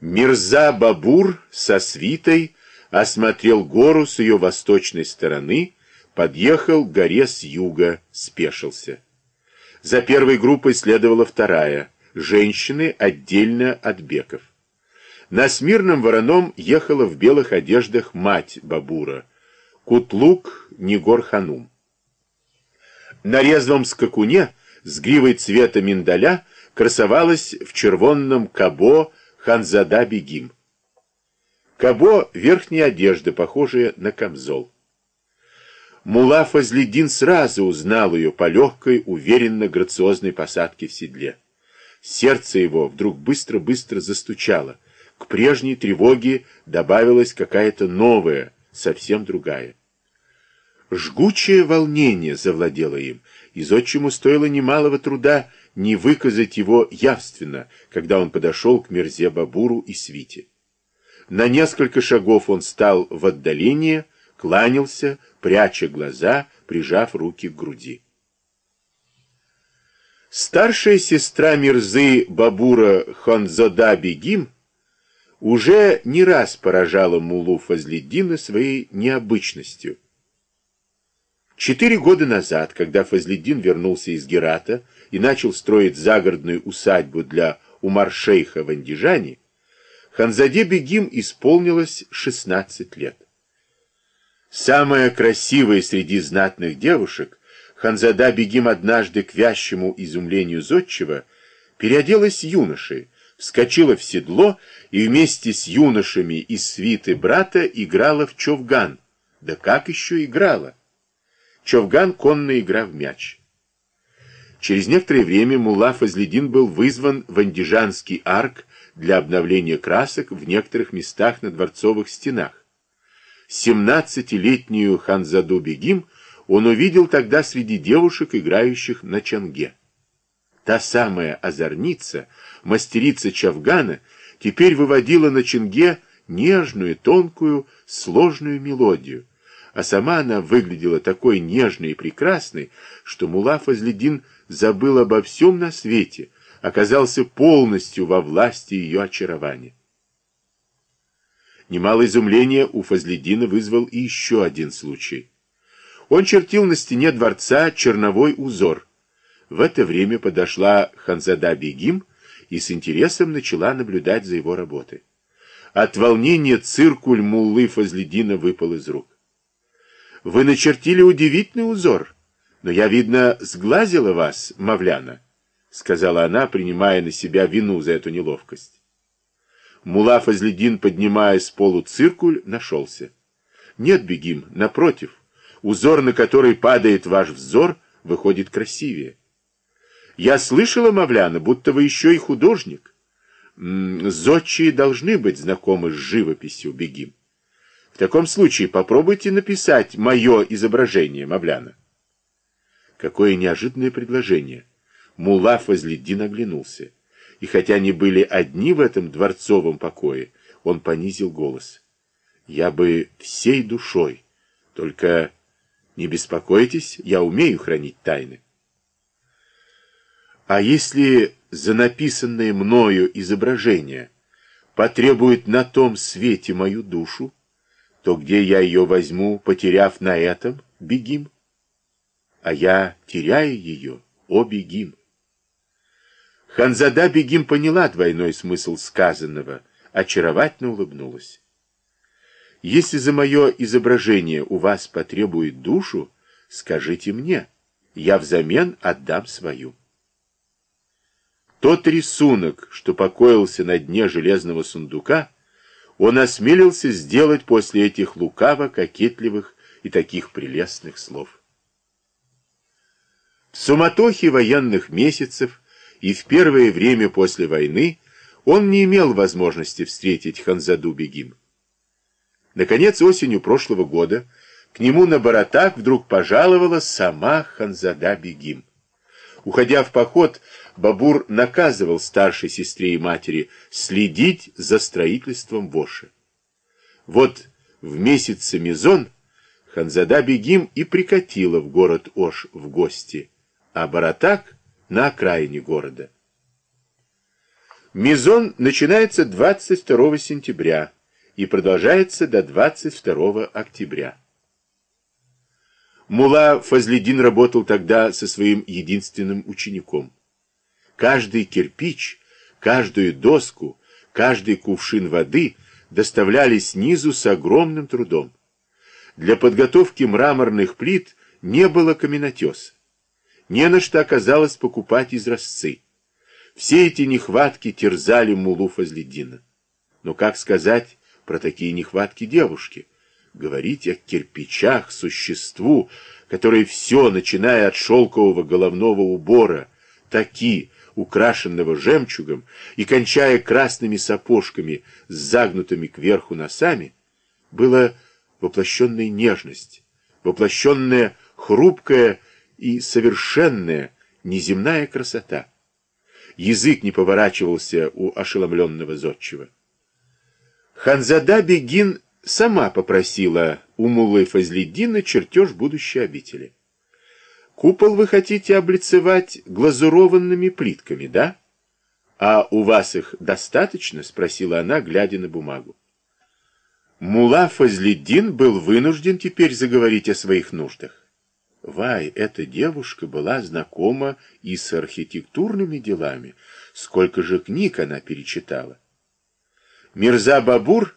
Мирза Бабур со свитой осмотрел гору с ее восточной стороны, подъехал к горе с юга, спешился. За первой группой следовала вторая, женщины отдельно от беков. На Смирном вороном ехала в белых одеждах мать Бабура, Кутлук Нигор-Ханум. На резвом скакуне с гривой цвета миндаля красовалась в червонном кабо Ханзада Бегим. Кабо — верхняя одежда, похожая на камзол. Мула Фазлидин сразу узнал ее по легкой, уверенно-грациозной посадке в седле. Сердце его вдруг быстро-быстро застучало. К прежней тревоге добавилась какая-то новая, совсем другая. Жгучее волнение завладело им, и зодчему стоило немалого труда не выказать его явственно, когда он подошел к Мерзе Бабуру и Свите. На несколько шагов он стал в отдалении, кланялся, пряча глаза, прижав руки к груди. Старшая сестра Мирзы Бабура Ханзода Бегим уже не раз поражала Мулу Фазлиддина своей необычностью. Четыре года назад, когда Фазлиддин вернулся из Герата и начал строить загородную усадьбу для Умар-шейха в Андижане, Ханзаде Бегим исполнилось 16 лет. Самая красивая среди знатных девушек, Ханзада Бегим однажды к вящему изумлению зодчего переоделась юношей, вскочила в седло и вместе с юношами из свиты брата играла в човган. Да как еще играла? Човган — конная игра в мяч. Через некоторое время Мулла Фазледин был вызван в Андижанский арк для обновления красок в некоторых местах на дворцовых стенах. Семнадцатилетнюю Ханзаду Бегим он увидел тогда среди девушек, играющих на чанге. Та самая озорница, мастерица Чавгана, теперь выводила на чанге нежную, тонкую, сложную мелодию, а сама она выглядела такой нежной и прекрасной, что Мула Фазледин забыл обо всем на свете, оказался полностью во власти ее очарования. Немало изумления у Фазледина вызвал и еще один случай. Он чертил на стене дворца черновой узор. В это время подошла Ханзада Бегим и с интересом начала наблюдать за его работой. От волнения циркуль Муллы Фазледина выпал из рук. Вы начертили удивительный узор, но я, видно, сглазила вас, Мавляна, сказала она, принимая на себя вину за эту неловкость. Мула Фазледин, поднимая с полу циркуль, нашелся. Нет, Бегим, напротив, узор, на который падает ваш взор, выходит красивее. Я слышала, Мавляна, будто вы еще и художник. Зодчие должны быть знакомы с живописью, Бегим. В таком случае попробуйте написать мое изображение, Мавляна. Какое неожиданное предложение. Мулла Фазлиддин оглянулся. И хотя они были одни в этом дворцовом покое, он понизил голос. Я бы всей душой. Только не беспокойтесь, я умею хранить тайны. А если за написанное мною изображение потребует на том свете мою душу, то где я ее возьму, потеряв на этом, бегим? А я теряю ее, о, бегим. Ханзада Бегим поняла двойной смысл сказанного, очаровательно улыбнулась. Если за мое изображение у вас потребует душу, скажите мне, я взамен отдам свою. Тот рисунок, что покоился на дне железного сундука, он осмелился сделать после этих лукаво-кокетливых и таких прелестных слов. В суматохе военных месяцев и в первое время после войны он не имел возможности встретить Ханзаду Бегим. Наконец, осенью прошлого года к нему на Баратак вдруг пожаловала сама Ханзада Бегим. Уходя в поход, Бабур наказывал старшей сестре и матери следить за строительством Воши. Вот в месяц Мизон Ханзада Бегим и прикатила в город Ош в гости, а Баратак на окраине города. Мизон начинается 22 сентября и продолжается до 22 октября. Мула Фазледин работал тогда со своим единственным учеником. Каждый кирпич, каждую доску, каждый кувшин воды доставляли снизу с огромным трудом. Для подготовки мраморных плит не было каменотеса. Не на что оказалось покупать изразцы. Все эти нехватки терзали Мулу Фазледина. Но как сказать про такие нехватки девушки? Говорить о кирпичах, существу, которое все, начиная от шелкового головного убора, таки, украшенного жемчугом, и кончая красными сапожками с загнутыми кверху носами, было воплощенная нежность, воплощенная хрупкая и совершенная неземная красота. Язык не поворачивался у ошеломленного зодчего. Ханзада Бегин сама попросила у Муллы Фазлиддина чертеж будущей обители. Купол вы хотите облицевать глазурованными плитками, да? А у вас их достаточно? Спросила она, глядя на бумагу. Мула Фазлиддин был вынужден теперь заговорить о своих нуждах. Вай, эта девушка была знакома и с архитектурными делами. Сколько же книг она перечитала. Мирза Бабур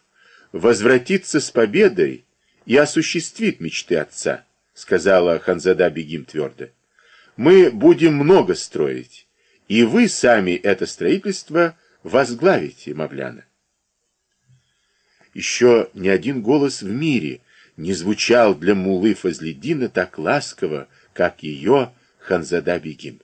возвратится с победой и осуществит мечты отца, сказала Ханзада Бегим твердо. Мы будем много строить, и вы сами это строительство возглавите, Мавляна. Еще ни один голос в мире не звучал для Мулы Фазледдина так ласково, как ее Ханзада Бегим.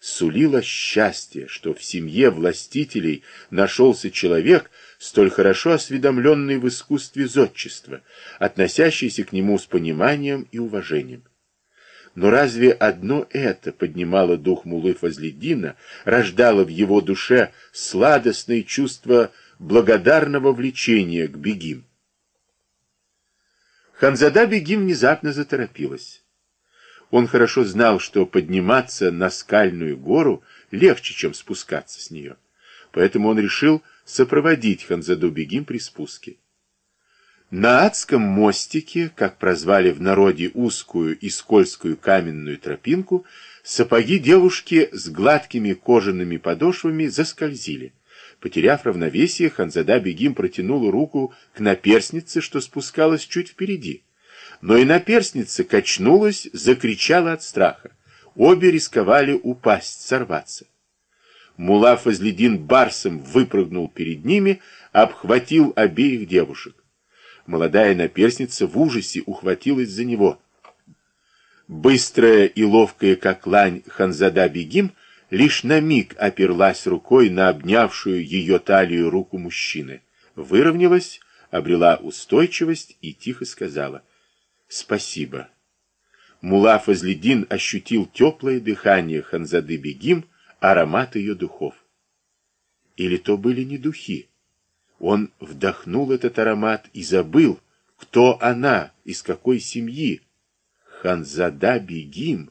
Сулило счастье, что в семье властителей нашелся человек, столь хорошо осведомленный в искусстве зодчества, относящийся к нему с пониманием и уважением. Но разве одно это поднимало дух Мулы Фазледдина, рождало в его душе сладостные чувства благодарного влечения к Бегим? Ханзада Бегим внезапно заторопилась. Он хорошо знал, что подниматься на скальную гору легче, чем спускаться с нее. Поэтому он решил сопроводить Ханзаду Бегим при спуске. На адском мостике, как прозвали в народе узкую и скользкую каменную тропинку, сапоги девушки с гладкими кожаными подошвами заскользили. Потеряв равновесие, Ханзада Бегим протянула руку к наперснице, что спускалась чуть впереди. Но и наперсница качнулась, закричала от страха. Обе рисковали упасть, сорваться. Мула Фазледин барсом выпрыгнул перед ними, обхватил обеих девушек. Молодая наперсница в ужасе ухватилась за него. Быстрая и ловкая, как лань, Ханзада Бегим — лишь на миг оперлась рукой на обнявшую ее талию руку мужчины, выровнялась, обрела устойчивость и тихо сказала «Спасибо». Мула Фазледин ощутил теплое дыхание Ханзады Бегим, аромат ее духов. Или то были не духи? Он вдохнул этот аромат и забыл, кто она, из какой семьи. Ханзада Бегим.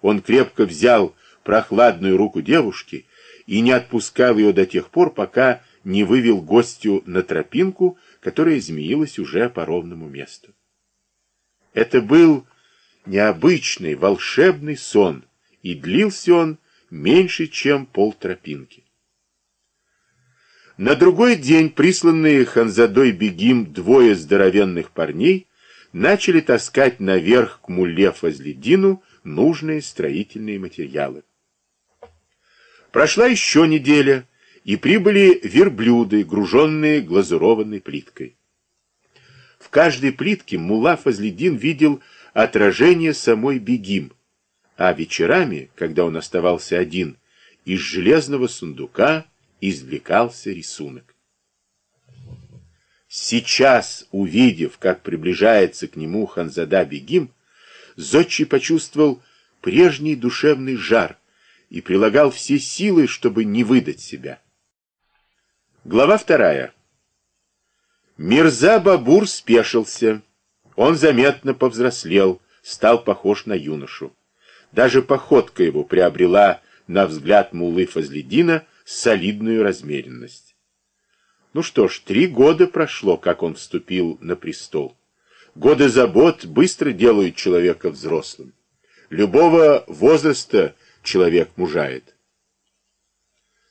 Он крепко взял прохладную руку девушки и не отпускал ее до тех пор, пока не вывел гостю на тропинку, которая змеилась уже по ровному месту. Это был необычный, волшебный сон, и длился он меньше, чем полтропинки. На другой день присланные Ханзадой Бегим двое здоровенных парней начали таскать наверх к мулле Фазледину нужные строительные материалы. Прошла еще неделя, и прибыли верблюды, груженные глазурованной плиткой. В каждой плитке Мула Фазледин видел отражение самой Бегим, а вечерами, когда он оставался один, из железного сундука извлекался рисунок. Сейчас, увидев, как приближается к нему Ханзада Бегим, Зодчий почувствовал прежний душевный жар, и прилагал все силы, чтобы не выдать себя. Глава вторая. Мирза Бабур спешился. Он заметно повзрослел, стал похож на юношу. Даже походка его приобрела, на взгляд Муллы Фазледина, солидную размеренность. Ну что ж, три года прошло, как он вступил на престол. Годы забот быстро делают человека взрослым. Любого возраста человек мужает.